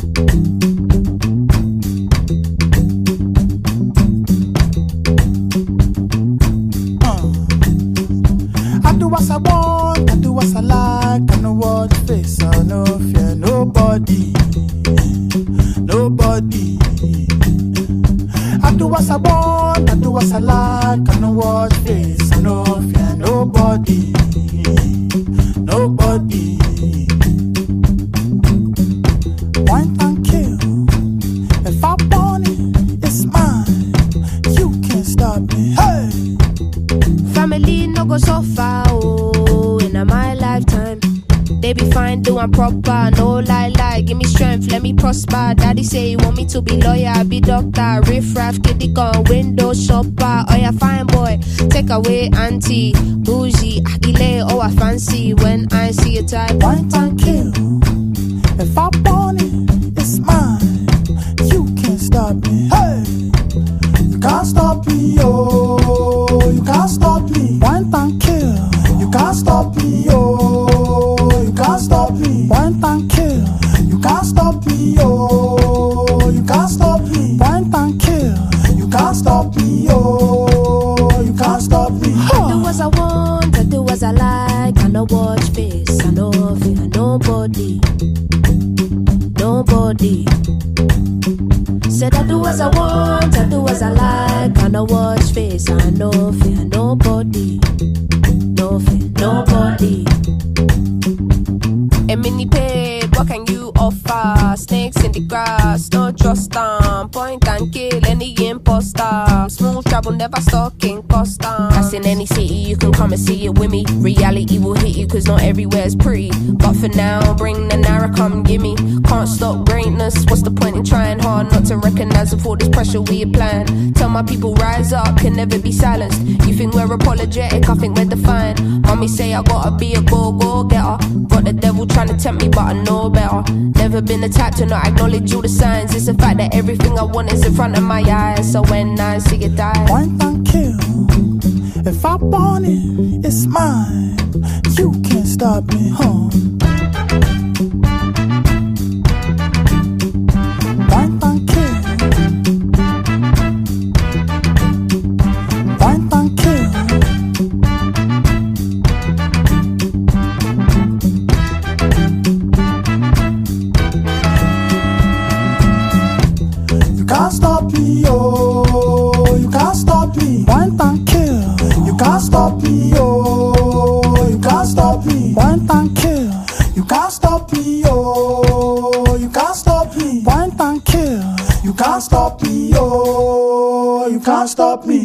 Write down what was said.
Uh. I do what I want, I do what I like. I know what face, I no fear nobody, nobody. I do what I want, I do what I like. I know what face, I no fear nobody. They be fine, doing proper, no lie, lie. Give me strength, let me prosper. Daddy say he want me to be lawyer, be doctor, riff raff, kitty gun, window shopper. Oh yeah, fine boy, take away auntie, bougie, agile, oh I fancy when I see a type. Wine and kill. If I want it, it's mine. You can't stop me. Hey, you can't stop me, oh, you can't stop me. Wine and kill. You can't stop me, oh, me, oh, you can't stop me. Wine and kill. You can't stop me, oh, you can't stop me. I do as I want, I do as I like. I no watch face, I no fear nobody, nobody. Said I do as I want, I do as I like. I no watch face, I no fear nobody, no fear nobody. A mini pig, what can you Snakes in the grass, no trust them. Point and kill any imposter. Smooth travel, never stalking Costa. That's in any city, you can come and see it with me. Reality will hit you, cause not everywhere's pretty. But for now, bring the naira, come gimme. Can't stop greatness, what's the point in trying hard not to recognize all this pressure we applying? Tell my people, rise up, can never be silenced. You think we're apologetic, I think we're defiant. Mommy say I gotta be a go go getter. Got the devil trying to tempt me, but I know better. Never been the type to not acknowledge all the signs. It's the fact that everything I want is in front of my eyes. So when I see it die, Wine and kill. If I want it, it's mine. You can't stop me, huh? And kill. You can't stop me, oh, you can't stop me.